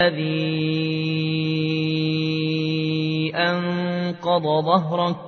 الذي أنقض ظهرك